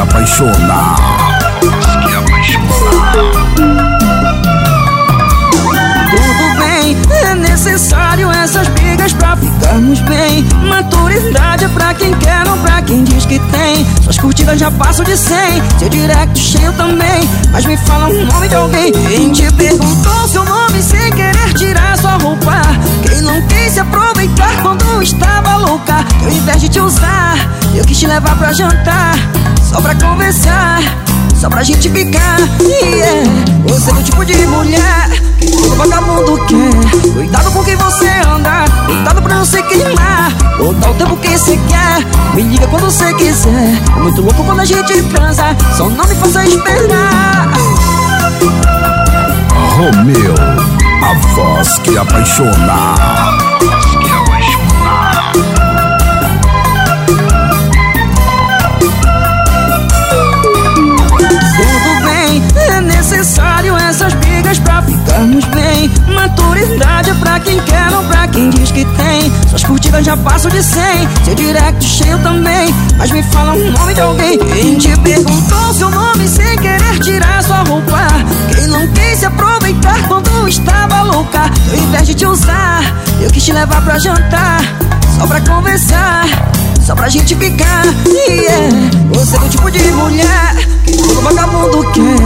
apaixonar. Que apaixonar. Tudo bem, é necessário essas brigas pra ficarmos bem. Maturidade é pra quem quer, não pra quem diz que tem. Suas curtidas já passam de 100, seu direct cheio também. Mas me fala o nome de alguém. Quem te perguntou seu nome sem querer tirar sua roupa? Quem não quis se aproveitar quando estava louca? Eu, de te usar, eu quis te levar pra jantar. Só pra conversar, só pra gente ficar. Yeah. Você é o tipo de mulher que todo vagabundo quer. Cuidado com quem você anda, cuidado pra não se queimar. Botar o tempo que você quer, me liga quando você quiser. É muito louco quando a gente transa, só não me faça esperar. Romeu, a voz que apaixona. Maturidade pra quem quer, não pra quem diz que tem. Suas curtidas já passam de 100, seu direct cheio também. Mas me fala o nome de alguém. Quem te perguntou seu nome sem querer tirar sua roupa? Quem não quis se aproveitar quando estava louca? Eu, invés de te usar, eu quis te levar pra jantar. Só pra conversar, só pra gente ficar. Yeah. Você é o tipo de mulher que todo vagabundo quer.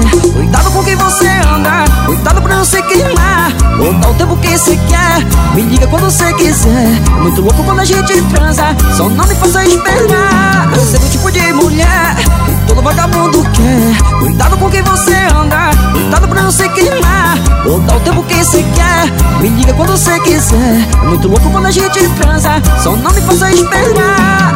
O tempo que você quer, me liga quando você quiser. É muito louco quando a gente transa, só não me faça esperar. Você é o tipo de mulher que todo vagabundo quer. Cuidado com quem você anda, cuidado pra não se queimar. Botar o tempo que você quer, me liga quando você quiser. É muito louco quando a gente transa, só não me faça esperar.